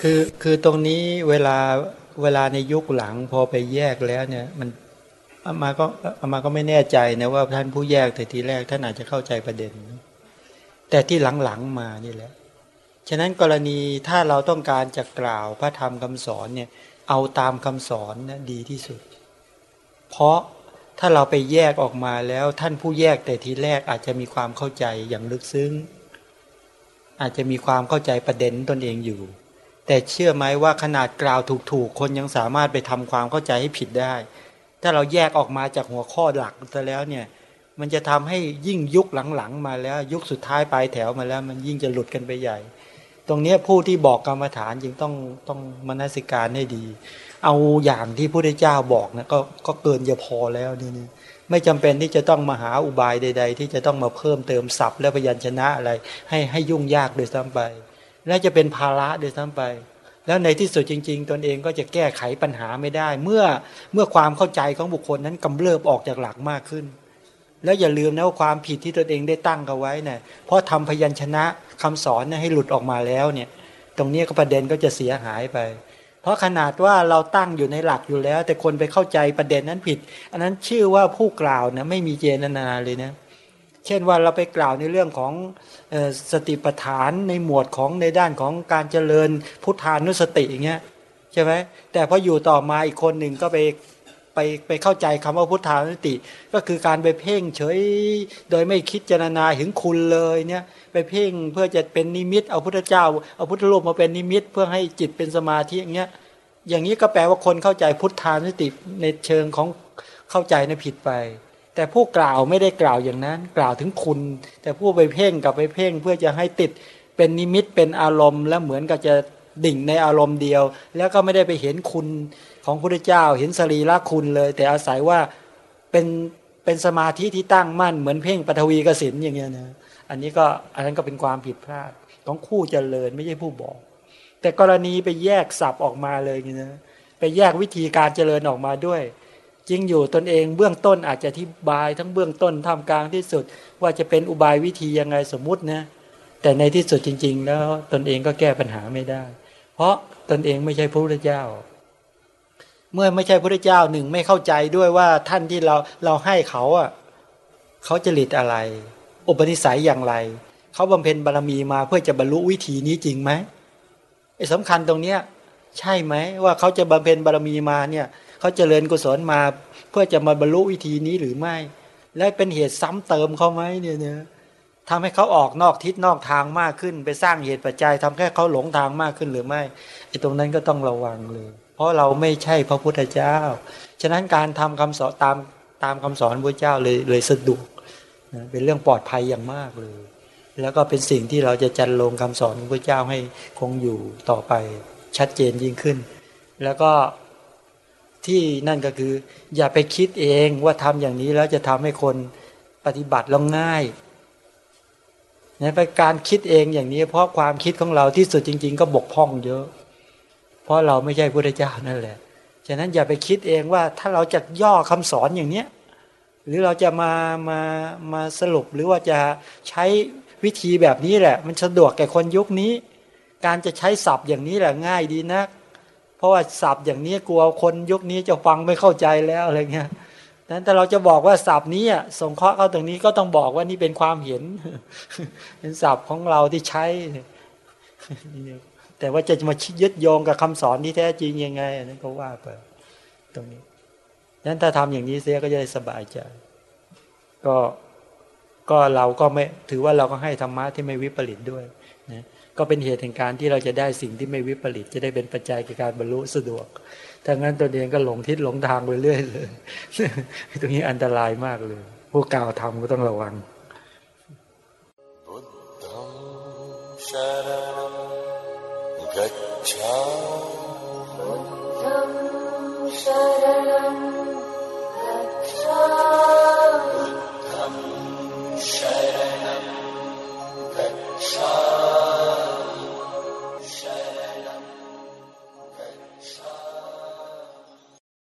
คือคือตรงนี้เวลาเวลาในยุคหลังพอไปแยกแล้วเนี่ยมันอามาก็อามาก็ไม่แน่ใจนะว่าท่านผู้แยกแต่ทีแรกท่านอาจจะเข้าใจประเด็น แต่ที่หลังๆมานี่แหละ ฉะนั้นกรณีถ้าเราต้องการจะกล่าวพระธรรมคำสอนเนี่ยเอาตามคำสอนนะดีที่สุด เพราะถ้าเราไปแยกออกมาแล้วท่านผู้แยกแต่ทีแรกอาจจะมีความเข้าใจอย่างลึกซึ้ง อาจจะมีความเข้าใจประเด็นตนเองอยู่ แต่เชื่อไหมว่าขนาดกล่าวถูกๆ คนยังสามารถไปทำความเข้าใจให้ผิดได้ ถ้าเราแยกออกมาจากหัวข้อหลักซะแล้วเนี่ย มันจะทำให้ยิ่งยุคหลังๆ มาแล้ว ยุคสุดท้ายปลายแถวมาแล้ว มันยิ่งจะหลุดกันไปใหญ่ ตรงนี้ผู้ที่บอกกรรมฐานจึงต้องต้องมนสิการให้ดี เอาอย่างที่พระพุทธเจ้าบอกนะก็ก็เกินจะพอแล้วนี่นี่ไม่จำเป็นที่จะต้องมาหาอุบายใด ๆ ที่จะต้องมาเพิ่มเติมศัพท์และพยัญชนะอะไร ให้ให้ยุ่งยากโดยซ้ำไป และจะเป็นภาระโดยซ้ำไป แล้วในที่สุดจริง ๆ ตนเองก็จะแก้ไขปัญหาไม่ได้ เมื่อเมื่อความเข้าใจของบุคคลนั้นกำเริบออกจากหลักมากขึ้น แล้วอย่าลืมนะว่าความผิดที่ตนเองได้ตั้งกันไว้เนะ่ยเพราะทำพยัญชนะคำสอนนะให้หลุดออกมาแล้วเนี่ย ตรงนี้ก็ประเด็นก็จะเสียหายไป เพราะขนาดว่าเราตั้งอยู่ในหลักอยู่แล้ว แต่คนไปเข้าใจประเด็นนั้นผิด อันนั้นชื่อว่าผู้กล่าวนะไม่มีเจตนาเลยนะเช่นว่าเราไปกล่าวในเรื่องของสติปัฏฐานในหมวดของในด้านของการเจริญพุทธานุสติอย่างเงี้ยใช่ไหมแต่พออยู่ต่อมาอีกคนหนึ่งก็ไปไปไปเข้าใจคำว่าพุทธานุสติ ก็คือการไปเพ่งเฉยโดยไม่คิดเจรนาถึงคุณเลยเนี่ยไปเพ่งเพื่อจะเป็นนิมิต เอาพุทธเจ้า เอาพุทธรูปมาเป็นนิมิต เพื่อให้จิตเป็นสมาธิอย่างเงี้ยอย่างนี้ก็แปลว่าคนเข้าใจพุทธานุสติในเชิงของเข้าใจในผิดไป แต่ผู้กล่าวไม่ได้กล่าวอย่างนั้น กล่าวถึงคุณ แต่ผู้ไปเพ่งกับไปเพ่งเพื่อจะให้ติดเป็นนิมิตเป็นอารมณ์ แล้วเหมือนกับจะดิ่งในอารมณ์เดียว แล้วก็ไม่ได้ไปเห็นคุณของพระเจ้า เห็นสรีระคุณเลย แต่อาศัยว่าเป็นเป็นสมาธิที่ตั้งมั่นเหมือนเพ่งปฐวีกสินอย่างเงี้ยนะอันนี้ก็อันนั้นก็เป็นความผิดพลาดของคู่เจริญไม่ใช่ผู้บอก แต่กรณีไปแยกสับออกมาเลยนะไปแยกวิธีการเจริญออกมาด้วย จริงอยู่ตนเองเบื้องต้นอาจจะอธิบายทั้งเบื้องต้นท่ามกลางที่สุด ว่าจะเป็นอุบายวิธียังไงสมมุตินะแต่ในที่สุดจริง ๆ แล้วตนเองก็แก้ปัญหาไม่ได้ เพราะตนเองไม่ใช่พระพุทธเจ้า เมื่อไม่ใช่พระพุทธเจ้าหนึ่งไม่เข้าใจด้วยว่าท่านที่เราเราให้เขาอะเขาจะหลิดอะไร อุปนิสัยอย่างไร เขาบำเพ็ญบารมีมาเพื่อจะบรรลุวิธีนี้จริงไหมไอ้สำคัญตรงเนี้ยใช่ไหมว่าเขาจะบำเพ็ญบารมีมาเนี่ย เขาเจริญกุศลมาเพื่อจะมาบรรลุวิธีนี้หรือไม่ และเป็นเหตุซ้ำเติมเขาไหมเนี่ยเนี่ยทำให้เขาออกนอกทิศนอกทางมากขึ้น ไปสร้างเหตุปัจจัยทำแค่เขาหลงทางมากขึ้นหรือไม่ไอ้ตรงนั้นก็ต้องระวังเลย เพราะเราไม่ใช่พระพุทธเจ้า ฉะนั้นการทำคำสอนตามตามคำสอนพระเจ้าเลยเลยสะดวกนะเป็นเรื่องปลอดภัยอย่างมากเลย แล้วก็เป็นสิ่งที่เราจะจันลงคำสอนของพระเจ้าให้คงอยู่ต่อไปชัดเจนยิ่งขึ้น แล้วก็ ที่นั่นก็คือ อย่าไปคิดเองว่าทำอย่างนี้แล้วจะทำให้คนปฏิบัติลงง่ายนะไปการคิดเองอย่างนี้ เพราะความคิดของเราที่สุดจริง ๆ ก็บกพร่องเยอะ เพราะเราไม่ใช่พระเจ้านั่นแหละฉะนั้นอย่าไปคิดเองว่าถ้าเราจะย่อคำสอนอย่างเนี้ยหรือเราจะมามามาสรุปหรือว่าจะใช้วิธีแบบนี้แหละ มันสะดวกแก่คนยุคนี้ การจะใช้ศัพท์อย่างนี้แหละง่ายดีนัก เพราะว่าศัพท์อย่างนี้กลัวคนยุคนี้จะฟังไม่เข้าใจแล้วอะไรเงี้ยนั้นแต่เราจะบอกว่าศัพท์นี้ส่งเคราะห์เข้าตรงนี้ก็ต้องบอกว่านี่เป็นความเห็น เป็นศัพท์ของเราที่ใช้แต่ว่าจะมายึดโยงกับคำสอนที่แท้จริงยังไงนั้นก็ว่าไปตรงนี้นั้นถ้าทำอย่างนี้เสียก็จะได้สบายใจ ก็ก็เราก็ไม่ถือว่าเราก็ให้ธรรมะที่ไม่วิปริตด้วยนะ ก็เป็นเหตุแห่งการที่เราจะได้สิ่งที่ไม่วิปริตจะได้เป็นปัจจัยในการบรรลุสะดวกถ้างั้นตัวเองก็หลงทิศหลงทางไปเรื่อยเลย ตรงนี้อันตรายมากเลย ผู้กล่าวทำก็ต้องระวัง शरणं